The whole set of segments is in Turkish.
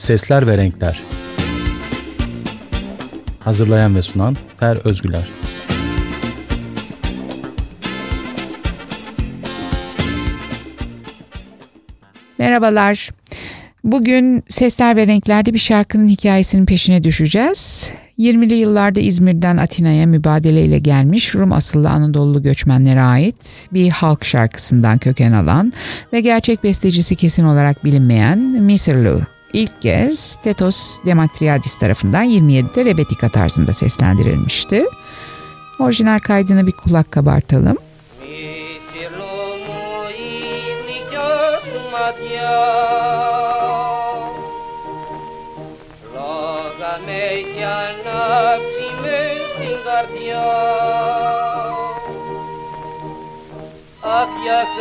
Sesler ve Renkler Hazırlayan ve sunan Fer Özgüler Merhabalar. Bugün Sesler ve Renkler'de bir şarkının hikayesinin peşine düşeceğiz. 20'li yıllarda İzmir'den Atina'ya mübadeleyle gelmiş Rum asıllı Anadolu göçmenlere ait bir halk şarkısından köken alan ve gerçek bestecisi kesin olarak bilinmeyen Mısırlı ilk kez Tetos Demetriadis tarafından 27'de Rebetika tarzında seslendirilmişti. Orijinal kaydını bir kulak kabartalım.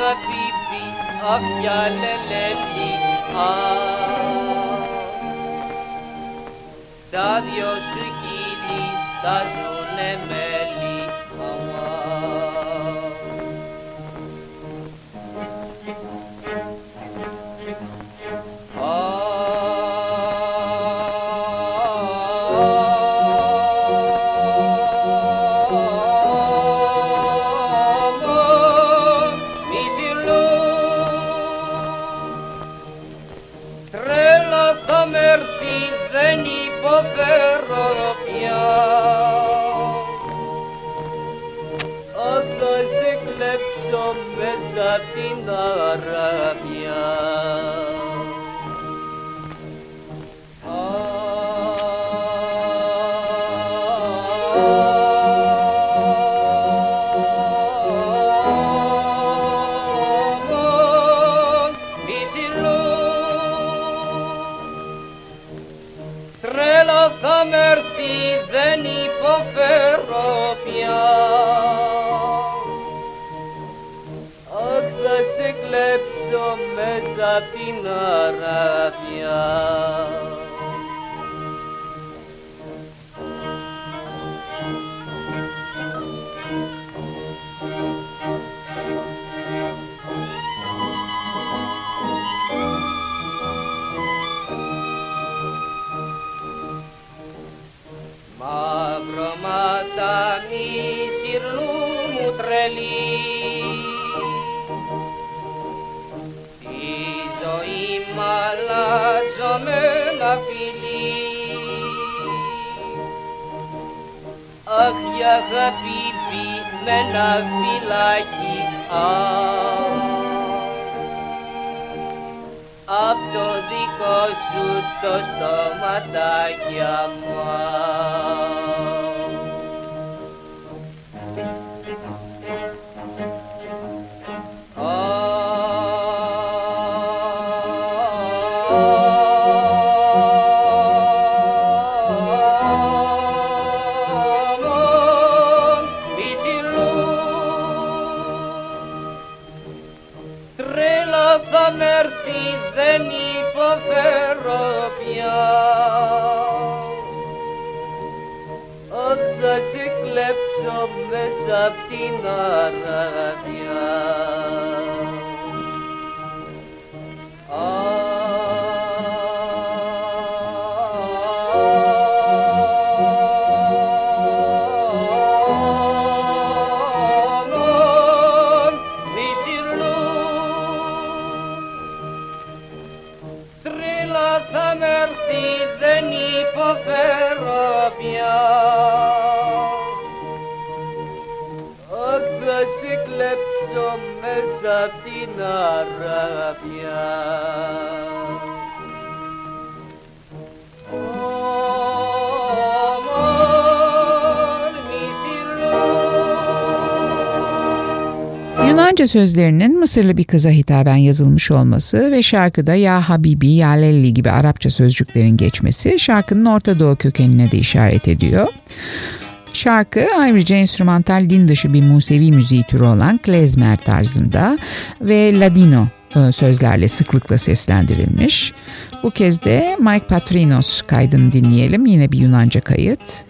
habibi, ah ya leleli, ah. Da Dios gilis, da meli, Yunanca sözlerinin Mısırlı bir kıza hitaben yazılmış olması ve şarkıda Ya Habibi, Ya Lelli gibi Arapça sözcüklerin geçmesi şarkının Orta Doğu kökenine de işaret ediyor. Şarkı ayrıca enstrümantal din dışı bir Musevi müziği türü olan klezmer tarzında ve Ladino e, sözlerle sıklıkla seslendirilmiş. Bu kez de Mike Patrinos kaydını dinleyelim. Yine bir Yunanca kayıt.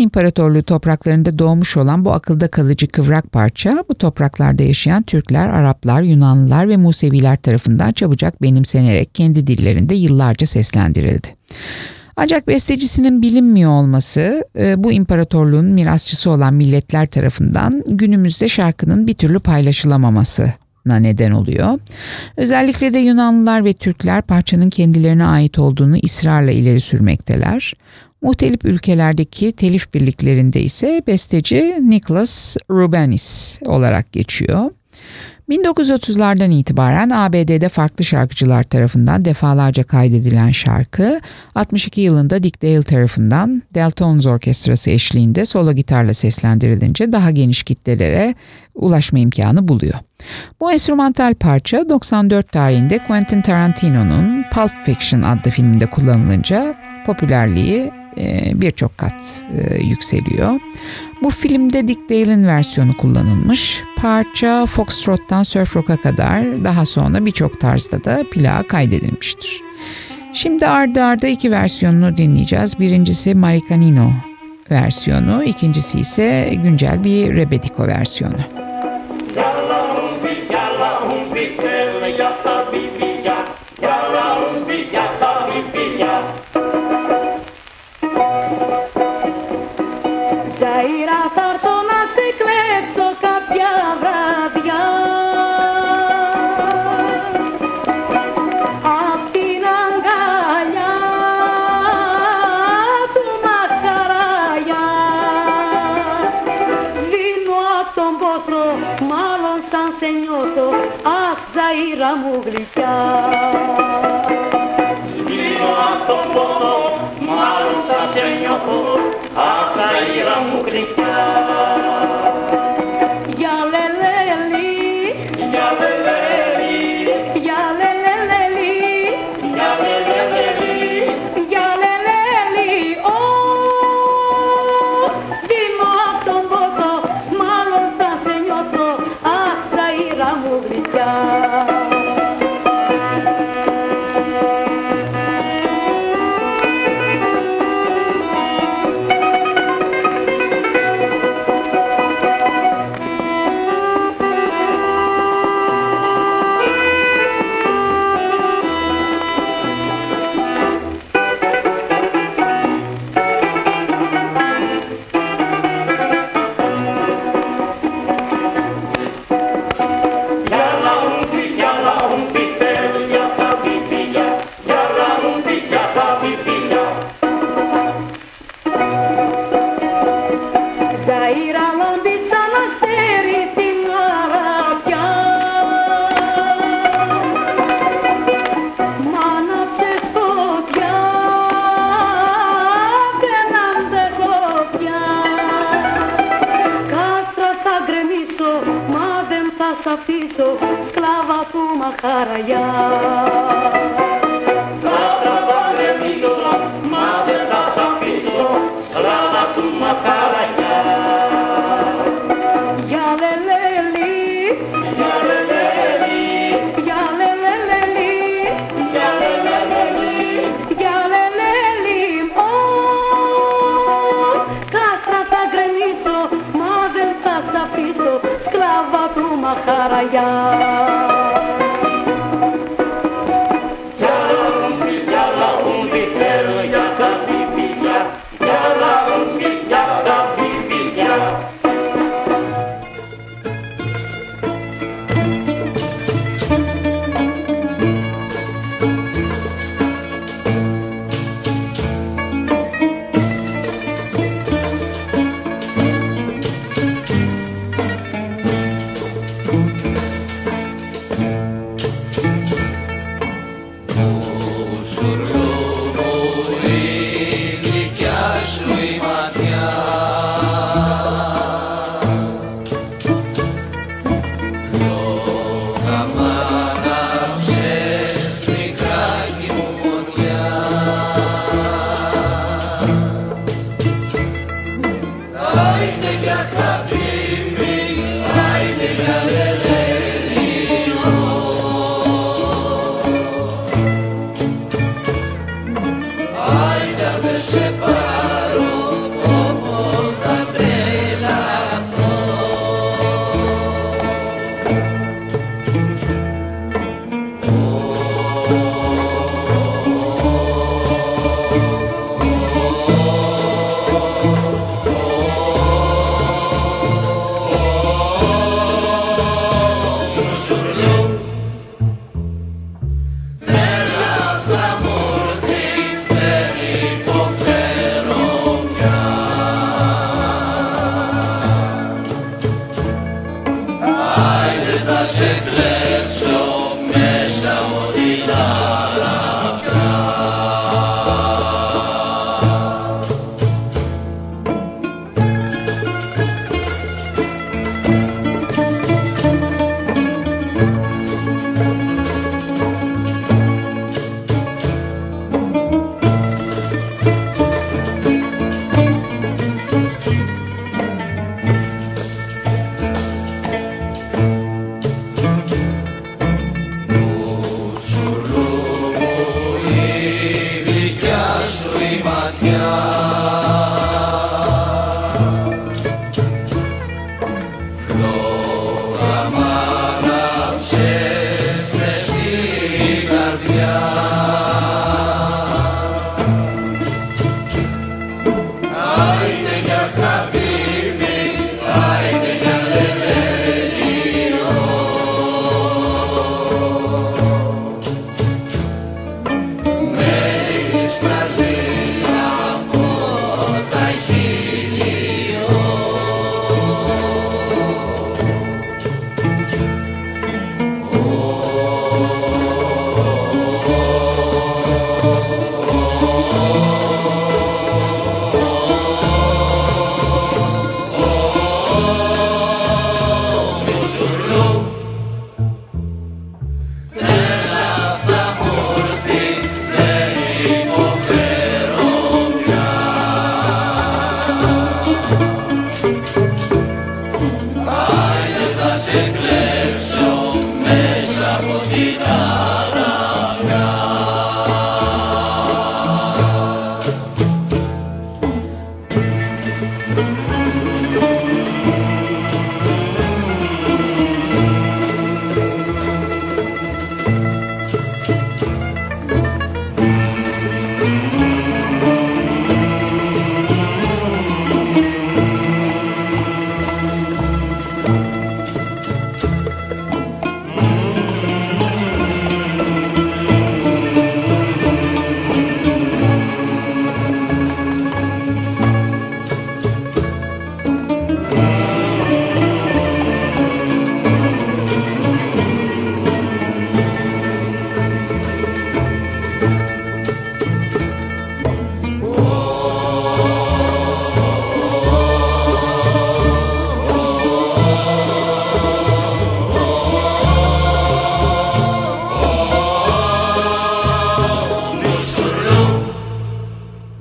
İmparatorluğu topraklarında doğmuş olan bu akılda kalıcı kıvrak parça bu topraklarda yaşayan Türkler, Araplar, Yunanlılar ve Museviler tarafından çabucak benimsenerek kendi dillerinde yıllarca seslendirildi. Ancak bestecisinin bilinmiyor olması e, bu imparatorluğun mirasçısı olan milletler tarafından günümüzde şarkının bir türlü paylaşılamaması neden oluyor. Özellikle de Yunanlılar ve Türkler parçanın kendilerine ait olduğunu ısrarla ileri sürmekteler. Muhtelif ülkelerdeki telif birliklerinde ise besteci Nicholas Rubenis olarak geçiyor. 1930'lardan itibaren ABD'de farklı şarkıcılar tarafından defalarca kaydedilen şarkı 62 yılında Dick Dale tarafından Deltones Orkestrası eşliğinde solo gitarla seslendirilince daha geniş kitlelere ulaşma imkanı buluyor. Bu enstrümantal parça 94 tarihinde Quentin Tarantino'nun Pulp Fiction adlı filminde kullanılınca popülerliği birçok kat e, yükseliyor. Bu filmde Dick Dale'in versiyonu kullanılmış. Parça Foxtrot'tan surf rock'a kadar daha sonra birçok tarzda da plağa kaydedilmiştir. Şimdi ardı arda iki versiyonunu dinleyeceğiz. Birincisi Maricanino versiyonu, ikincisi ise güncel bir Rebetiko versiyonu.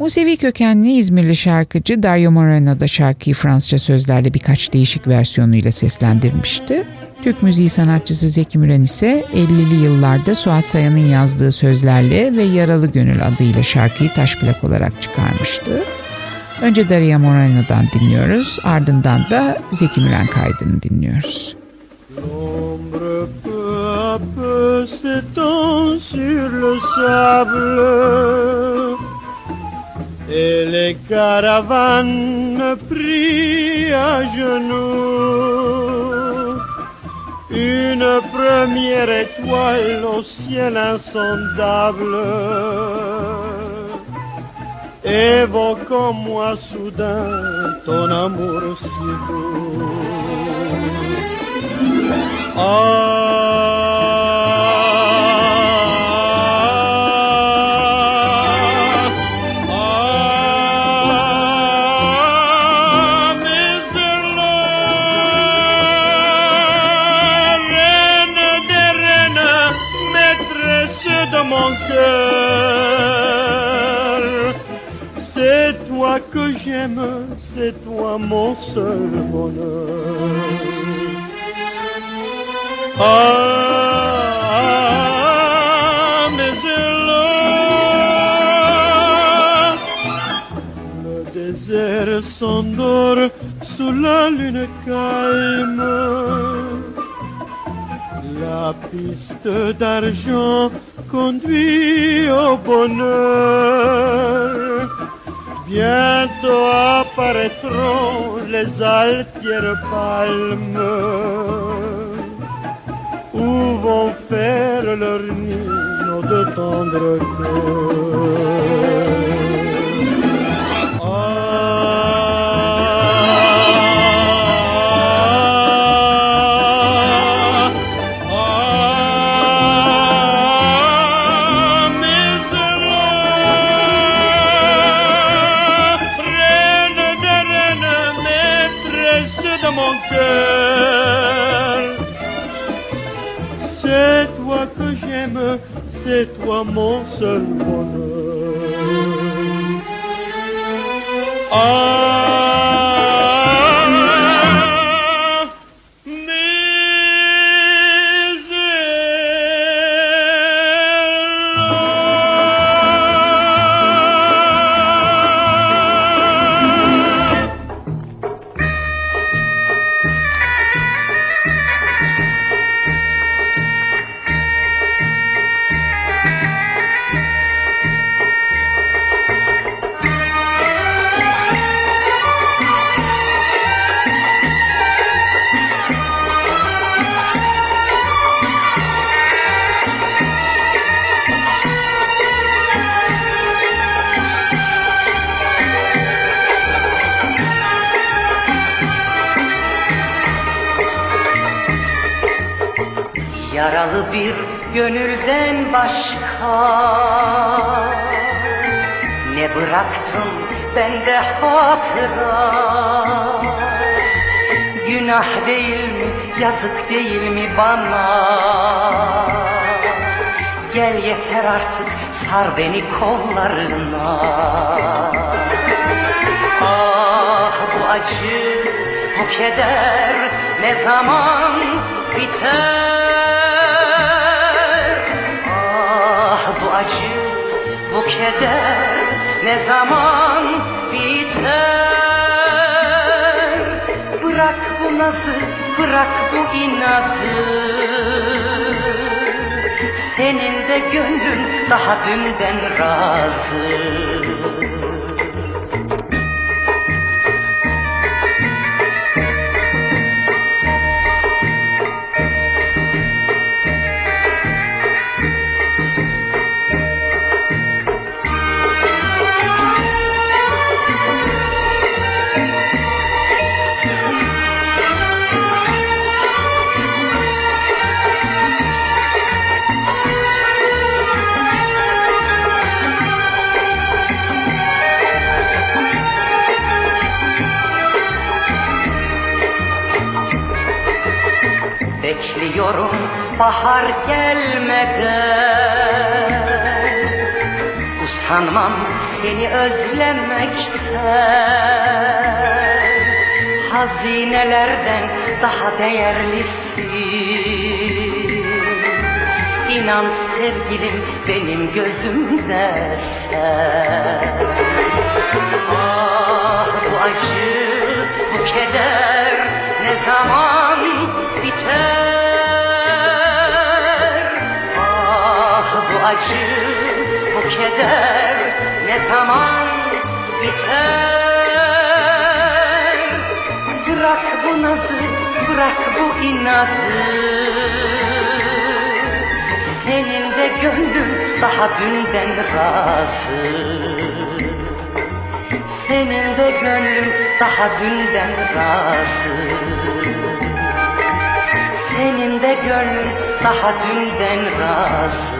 Musevi kökenli İzmirli şarkıcı Dario Moreno da şarkıyı Fransızca sözlerle birkaç değişik versiyonuyla seslendirmişti. Türk müziği sanatçısı Zeki Müren ise 50'li yıllarda Suat Sayan'ın yazdığı sözlerle ve Yaralı Gönül adıyla şarkıyı taş plak olarak çıkarmıştı. Önce Daria Moreno'dan dinliyoruz, ardından da Zeki Müren kaydını dinliyoruz. L'ombre peu à peu s'étend sur le sable et les caravanes prient à genoux. Une première étoile au ciel insondable évoque en moi soudain ton amour si doux. Ah, c'est toi mon seul bonheur. Ah, mais là, le désert s'endort sous la lune calme. La piste d'argent conduit au bonheur. Bientôt apparaîtront les altières palmes où vont faire leur nid nos deux tendres. Mon seul bonheur. Ah, bir gönülden başka. Ne bıraktın bende hatıra? Günah değil mi, yazık değil mi bana? Gel yeter artık, sar beni kollarına. Ah bu acı, bu keder ne zaman biter? Acı, bu keder ne zaman biter? Bırak bu nazı, bırak bu inadı. Senin de gönlün daha dünden razı. Bekliyorum bahar gelmeden. Usanmam seni özlemekten. Hazinelerden daha değerlisin. İnan sevgilim benim gözümde sen. Ah bu acı, bu keder ne zaman biter acı, bu keder ne zaman biter? Bırak bu nazı, bırak bu inadı Senin de gönlün daha dünden razı. Senin de gönlün daha dünden razı. Senin de gönlün daha dünden razı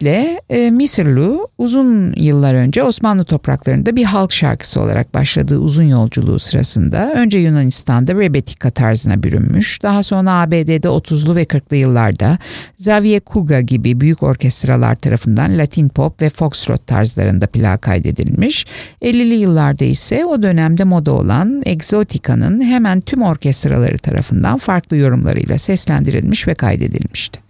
Özetle e, Mısırlı uzun yıllar önce Osmanlı topraklarında bir halk şarkısı olarak başladığı uzun yolculuğu sırasında önce Yunanistan'da rebetika tarzına bürünmüş, daha sonra ABD'de 30'lu ve 40'lı yıllarda Xavier Kuga gibi büyük orkestralar tarafından Latin pop ve foxtrot tarzlarında plak kaydedilmiş, 50'li yıllarda ise o dönemde moda olan Exotica'nın hemen tüm orkestraları tarafından farklı yorumlarıyla seslendirilmiş ve kaydedilmişti.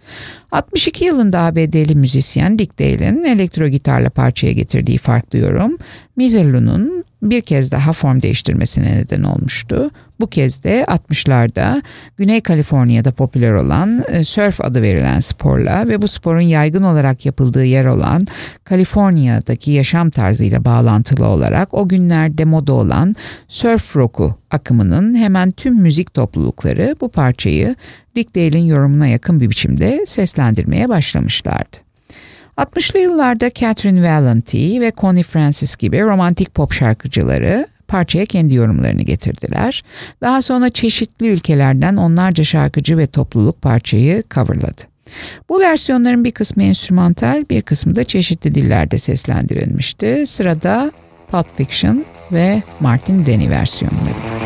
62 yılında ABD'li müzisyen Dick Dale'in elektro gitarla parçaya getirdiği farklı yorum, Mizerlu'nun bir kez daha form değiştirmesine neden olmuştu. Bu kez de 60'larda Güney Kaliforniya'da popüler olan e, surf adı verilen sporla ve bu sporun yaygın olarak yapıldığı yer olan Kaliforniya'daki yaşam tarzıyla bağlantılı olarak o günlerde moda olan surf rock'u akımının hemen tüm müzik toplulukları bu parçayı Rick Dale'in yorumuna yakın bir biçimde seslendirmeye başlamışlardı. 60'lı yıllarda Catherine Valenti ve Connie Francis gibi romantik pop şarkıcıları parçaya kendi yorumlarını getirdiler. Daha sonra çeşitli ülkelerden onlarca şarkıcı ve topluluk parçayı coverladı. Bu versiyonların bir kısmı enstrümantal, bir kısmı da çeşitli dillerde seslendirilmişti. Sırada Pulp Fiction ve Martin Denny versiyonları.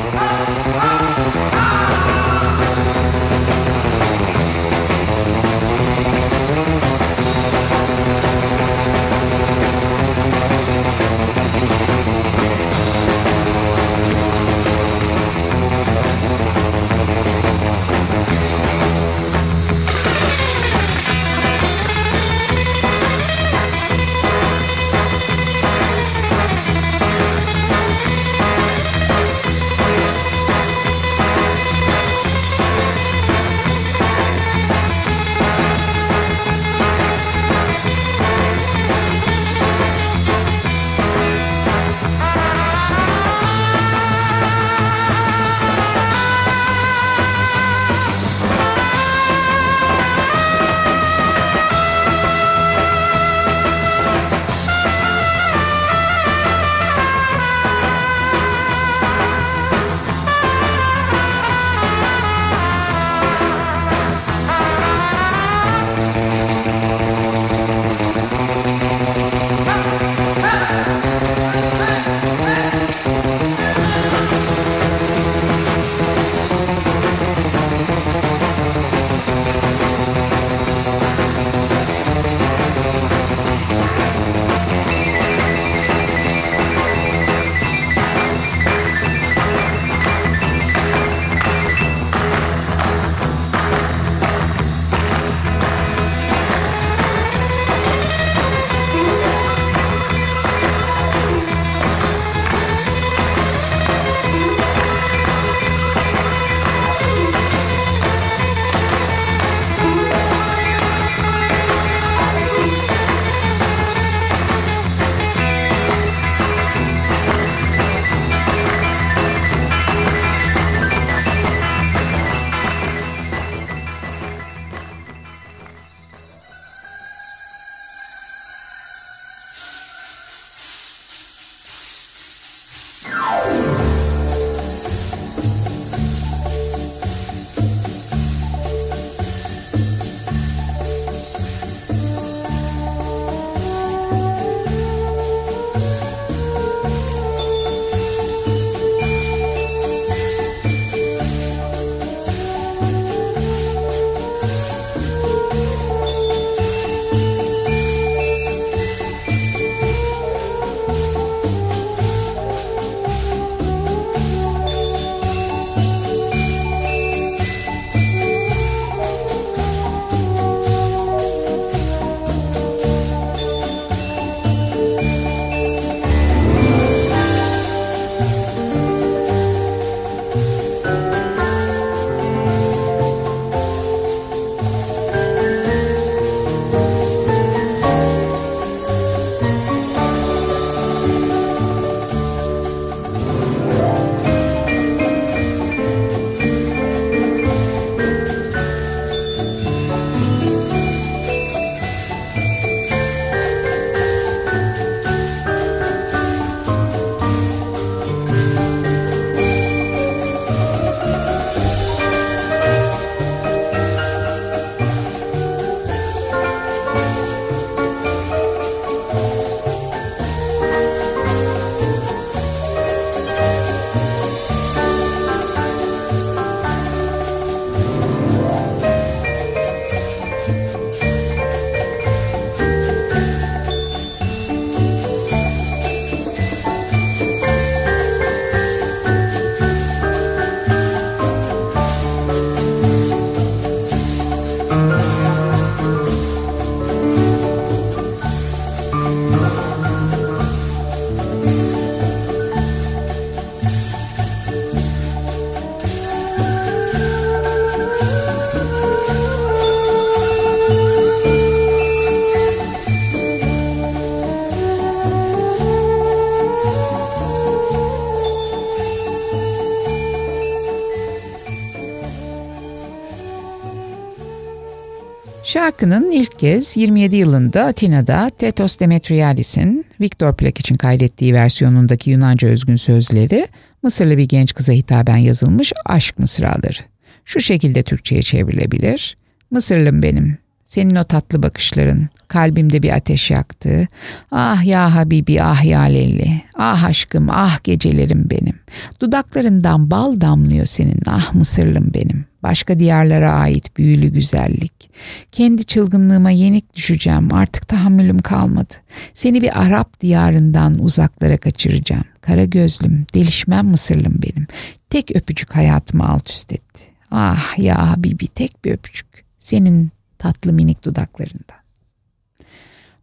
Şarkının ilk kez 27 yılında Atina'da Tetos Demetriadis'in Victor Plak için kaydettiği versiyonundaki Yunanca özgün sözleri Mısırlı bir genç kıza hitaben yazılmış aşk mısraları. Şu şekilde Türkçe'ye çevrilebilir. Mısırlım benim, senin o tatlı bakışların kalbimde bir ateş yaktı. Ah ya Habibi ah ya Lelli. Ah aşkım ah gecelerim benim. Dudaklarından bal damlıyor senin ah Mısırlım benim. Başka diyarlara ait büyülü güzellik. Kendi çılgınlığıma yenik düşeceğim artık tahammülüm kalmadı. Seni bir Arap diyarından uzaklara kaçıracağım. Kara gözlüm delişmem Mısırlım benim. Tek öpücük hayatımı alt üst etti. Ah ya Habibi tek bir öpücük. Senin tatlı minik dudaklarında.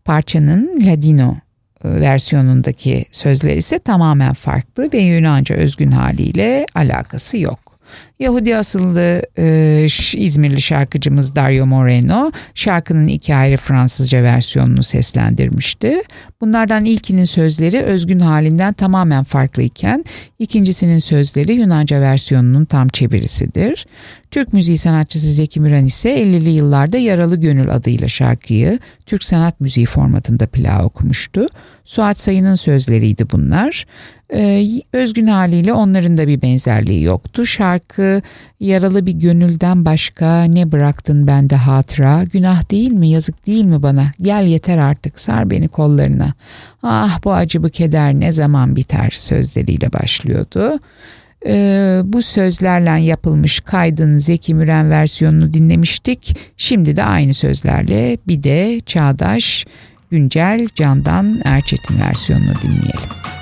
Parçanın Ladino e, versiyonundaki sözler ise tamamen farklı ve Yunanca özgün haliyle alakası yok. Yahudi asıllı e, İzmirli şarkıcımız Dario Moreno şarkının iki ayrı Fransızca versiyonunu seslendirmişti. Bunlardan ilkinin sözleri özgün halinden tamamen farklı iken ikincisinin sözleri Yunanca versiyonunun tam çevirisidir. Türk müziği sanatçısı Zeki Müren ise 50'li yıllarda Yaralı Gönül adıyla şarkıyı Türk sanat müziği formatında plağı okumuştu. Suat Sayın'ın sözleriydi bunlar. Ee, özgün haliyle onların da bir benzerliği yoktu. Şarkı yaralı bir gönülden başka ne bıraktın bende hatıra günah değil mi yazık değil mi bana gel yeter artık sar beni kollarına ah bu acı bu keder ne zaman biter sözleriyle başlıyordu. Ee, bu sözlerle yapılmış kaydın Zeki Müren versiyonunu dinlemiştik. Şimdi de aynı sözlerle bir de çağdaş güncel Candan Erçetin versiyonunu dinleyelim.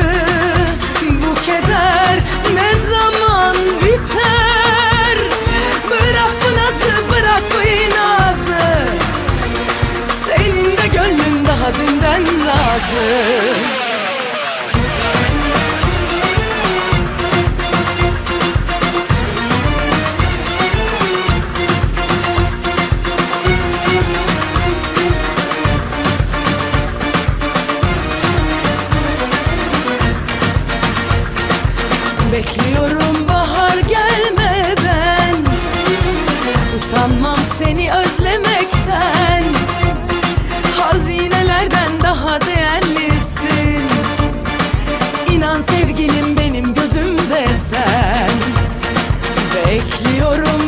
Aslan Bekliyorum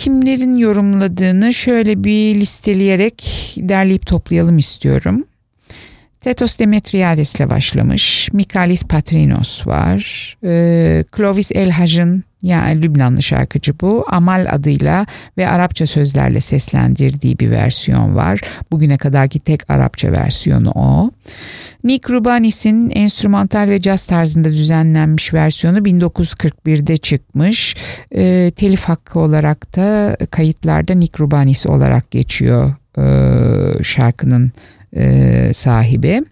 kimlerin yorumladığını şöyle bir listeleyerek derleyip toplayalım istiyorum. Tetos Demetriades ile başlamış. Mikalis Patrinos var. Ee, Clovis El Haj'ın yani Lübnanlı şarkıcı bu. Amal adıyla ve Arapça sözlerle seslendirdiği bir versiyon var. Bugüne kadarki tek Arapça versiyonu o. Nick Rubanis'in enstrümantal ve caz tarzında düzenlenmiş versiyonu 1941'de çıkmış. E, telif hakkı olarak da kayıtlarda Nick Rubanis olarak geçiyor e, şarkının e, sahibi.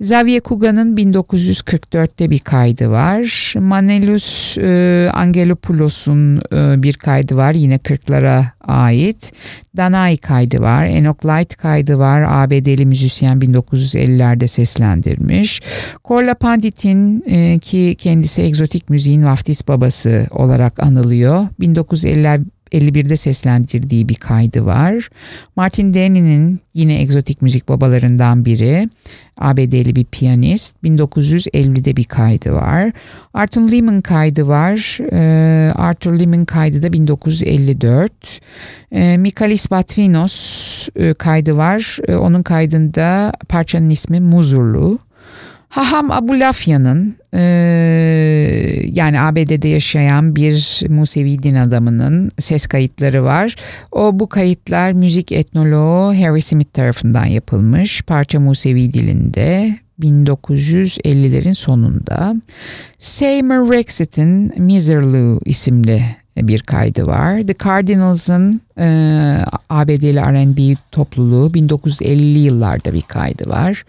Xavier Kuga'nın 1944'te bir kaydı var. Manelius e, Angelopoulos'un e, bir kaydı var yine 40'lara ait. Danai kaydı var. Enoch Light kaydı var. ABD'li müzisyen 1950'lerde seslendirmiş. Korla Pandit'in e, ki kendisi egzotik müziğin vaftiz babası olarak anılıyor. 1950 51'de seslendirdiği bir kaydı var. Martin Denny'nin yine egzotik müzik babalarından biri. ABD'li bir piyanist. 1950'de bir kaydı var. Arthur Lehman kaydı var. Ee, Arthur Lehman kaydı da 1954. Ee, Mikalis Batrinos e, kaydı var. Ee, onun kaydında parçanın ismi Muzurlu. Haham Abulafya'nın e, yani ABD'de yaşayan bir Musevi din adamının ses kayıtları var. O bu kayıtlar müzik etnoloğu Harry Smith tarafından yapılmış. Parça Musevi dilinde 1950'lerin sonunda. Seymour Rexit'in Miserlou isimli bir kaydı var. The Cardinals'ın e, ABD'li R&B topluluğu 1950'li yıllarda bir kaydı var.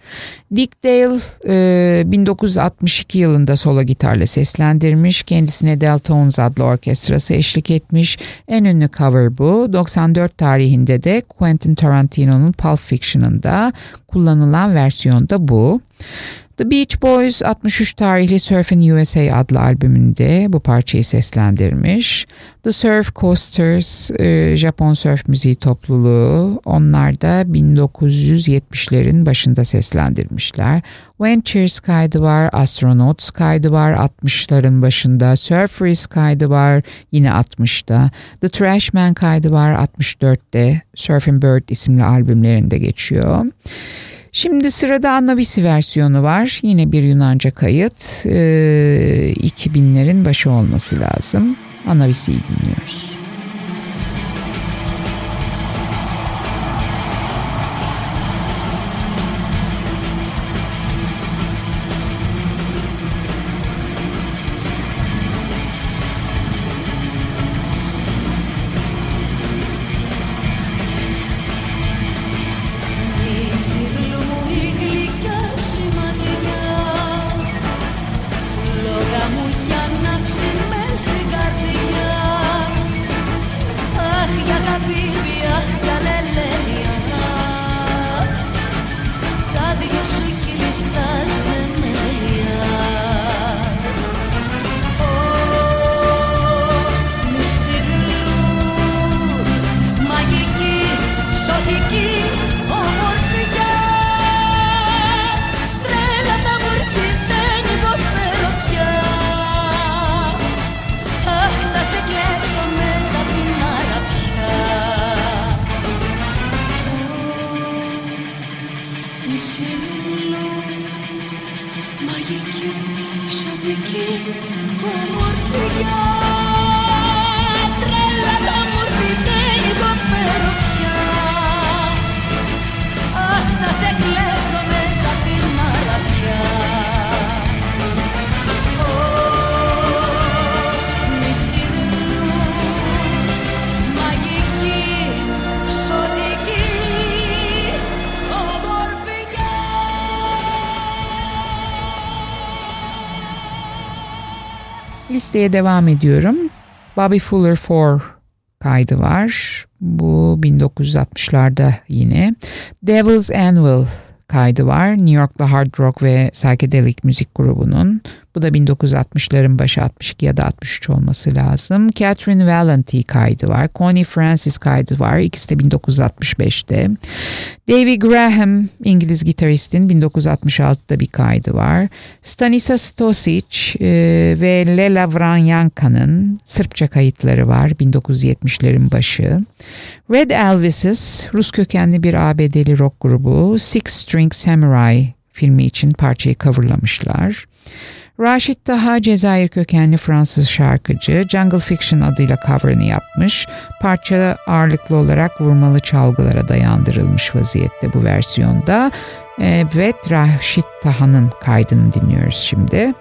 Dick Dale e, 1962 yılında solo gitarla seslendirmiş. Kendisine Deltones adlı orkestrası eşlik etmiş. En ünlü cover bu. 94 tarihinde de Quentin Tarantino'nun Pulp Fiction'ında kullanılan versiyon da bu. The Beach Boys 63 tarihli Surfin USA adlı albümünde bu parçayı seslendirmiş. The Surf Coasters e, Japon surf müziği topluluğu onlar da 1970'lerin başında seslendirmişler. Ventures kaydı var, Astronauts kaydı var 60'ların başında, Surfers kaydı var yine 60'da, The Trashman kaydı var 64'te, Surfing Bird isimli albümlerinde geçiyor. Şimdi sırada Annavisi versiyonu var. Yine bir Yunanca kayıt. Ee, 2000'lerin başı olması lazım. Annavisi'yi dinliyoruz. Acho, de que o amor brilhar. Listeye devam ediyorum. Bobby Fuller 4 kaydı var. Bu 1960'larda yine. Devil's Anvil kaydı var. New York'ta hard rock ve psychedelic müzik grubunun. Bu da 1960'ların başı 62 ya da 63 olması lazım. Catherine Valenti kaydı var. Connie Francis kaydı var. İkisi de 1965'te. Davy Graham İngiliz gitaristin 1966'da bir kaydı var. Stanisa Stosic e, ve Lela Vranyanka'nın Sırpça kayıtları var 1970'lerin başı. Red Elvis'is Rus kökenli bir ABD'li rock grubu Six String Samurai filmi için parçayı coverlamışlar. Raşit Daha Cezayir kökenli Fransız şarkıcı Jungle Fiction adıyla coverını yapmış. Parça ağırlıklı olarak vurmalı çalgılara dayandırılmış vaziyette bu versiyonda. Evet Raşit Taha'nın kaydını dinliyoruz şimdi.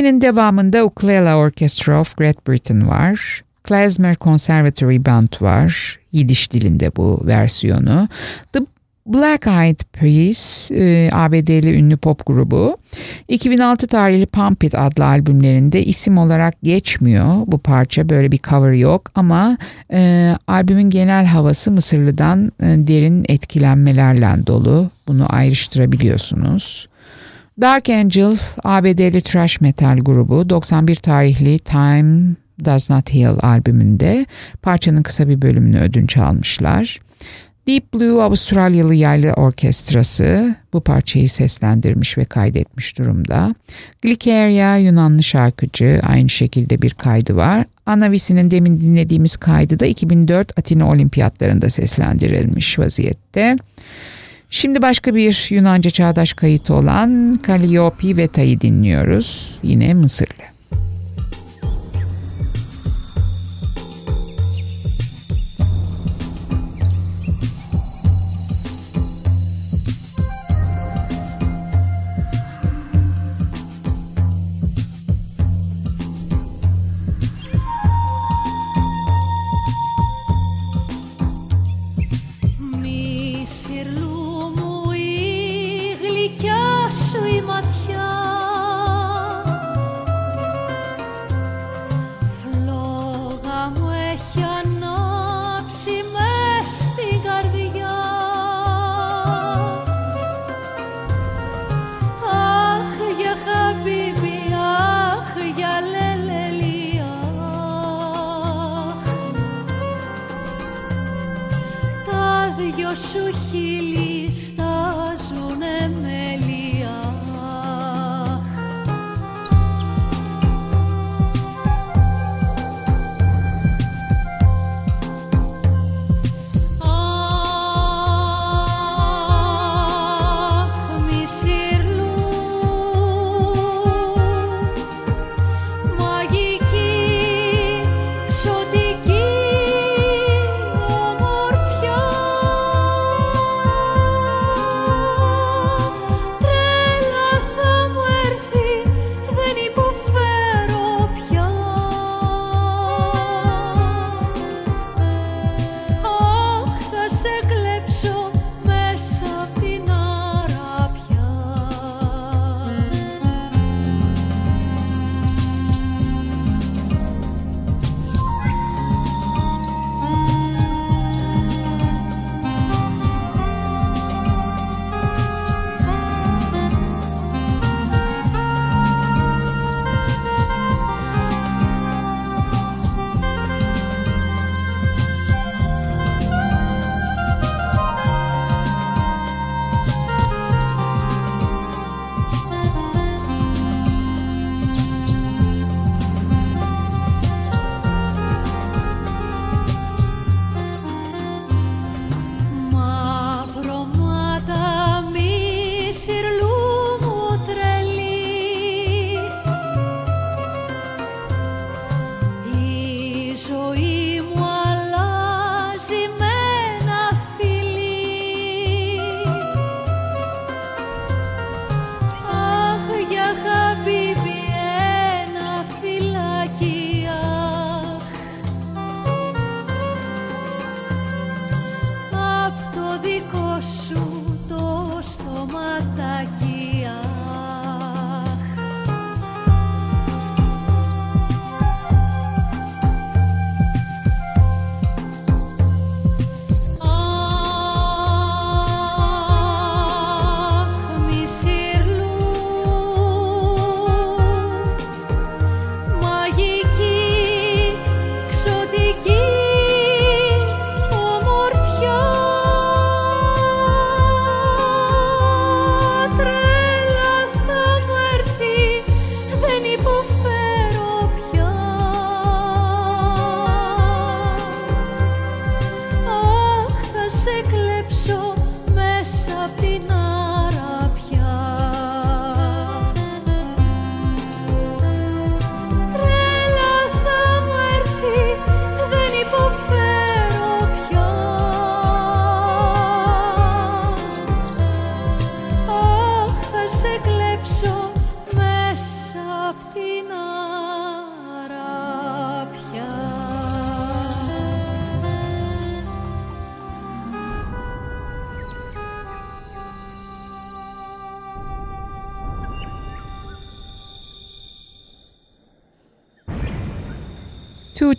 Listenin devamında Ukulele Orchestra of Great Britain var. Klezmer Conservatory Band var. Yidiş dilinde bu versiyonu. The Black Eyed Peas, e, ABD'li ünlü pop grubu. 2006 tarihli Pump It adlı albümlerinde isim olarak geçmiyor bu parça. Böyle bir cover yok ama e, albümün genel havası Mısırlı'dan e, derin etkilenmelerle dolu. Bunu ayrıştırabiliyorsunuz. Dark Angel, ABD'li thrash metal grubu 91 tarihli Time Does Not Heal albümünde parçanın kısa bir bölümünü ödünç almışlar. Deep Blue Avustralyalı yaylı orkestrası bu parçayı seslendirmiş ve kaydetmiş durumda. Glikeria Yunanlı şarkıcı aynı şekilde bir kaydı var. Anavisi'nin demin dinlediğimiz kaydı da 2004 Atina Olimpiyatlarında seslendirilmiş vaziyette. Şimdi başka bir Yunanca çağdaş kayıt olan Calliope Veta'yı dinliyoruz. Yine Mısırlı.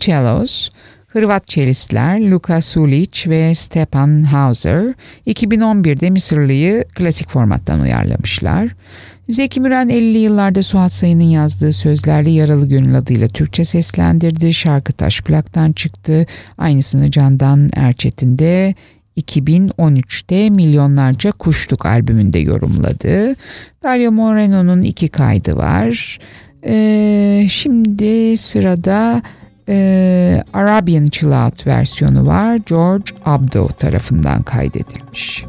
Cellos, Hırvat çelistler Luka Sulic ve Stepan Hauser 2011'de Mısırlı'yı klasik formattan uyarlamışlar. Zeki Müren 50'li yıllarda Suat Sayın'ın yazdığı sözlerle Yaralı Gönül adıyla Türkçe seslendirdi. Şarkı taş plaktan çıktı. Aynısını Candan Erçetin de 2013'te Milyonlarca Kuşluk albümünde yorumladı. Dario Moreno'nun iki kaydı var. Ee, şimdi sırada e, Arabian Chill Out versiyonu var. George Abdo tarafından kaydedilmiş.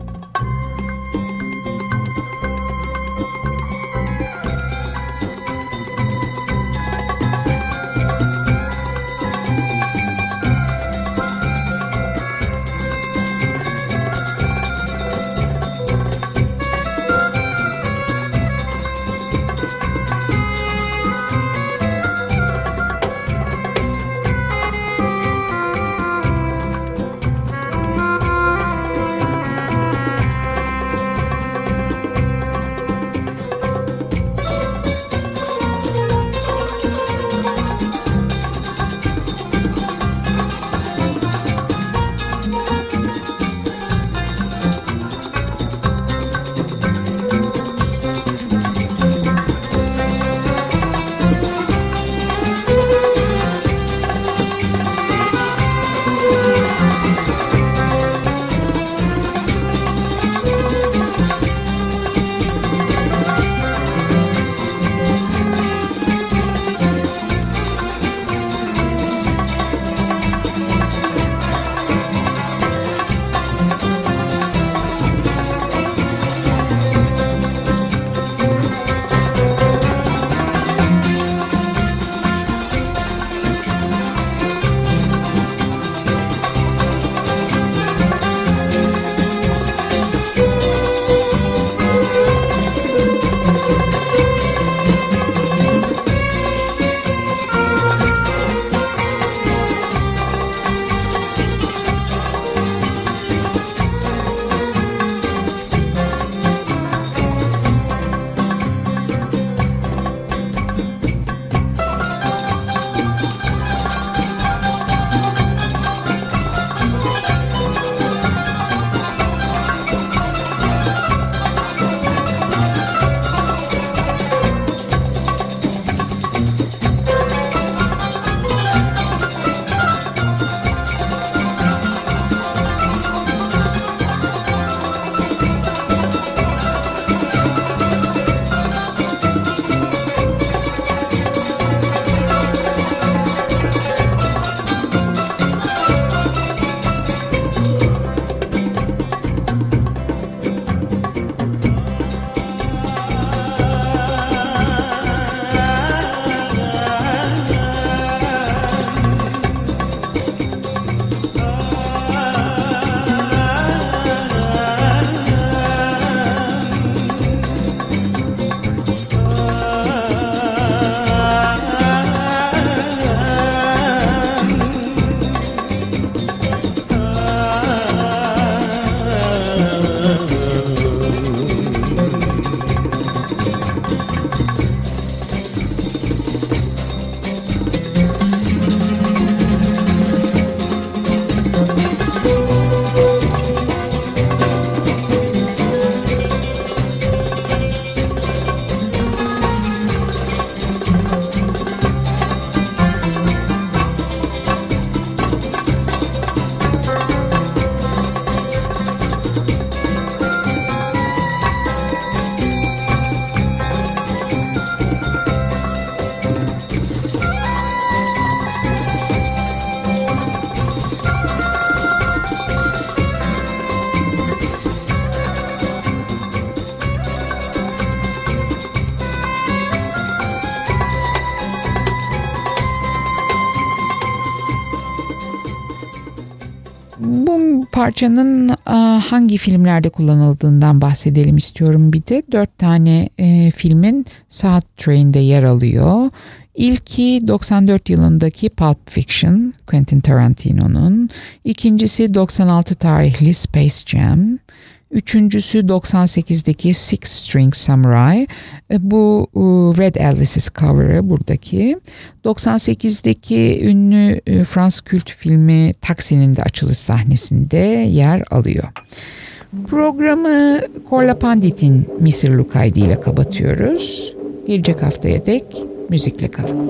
Parçanın hangi filmlerde kullanıldığından bahsedelim istiyorum bir de. Dört tane e, filmin South Train'de yer alıyor. İlki 94 yılındaki Pulp Fiction, Quentin Tarantino'nun. İkincisi 96 tarihli Space Jam. Üçüncüsü 98'deki Six String Samurai. E, bu Red Elvis's cover'ı buradaki. 98'deki ünlü e, Frans kült filmi Taksi'nin de açılış sahnesinde yer alıyor. Programı Korla Pandit'in Misir Lukaydi ile kapatıyoruz. Gelecek haftaya dek müzikle kalın.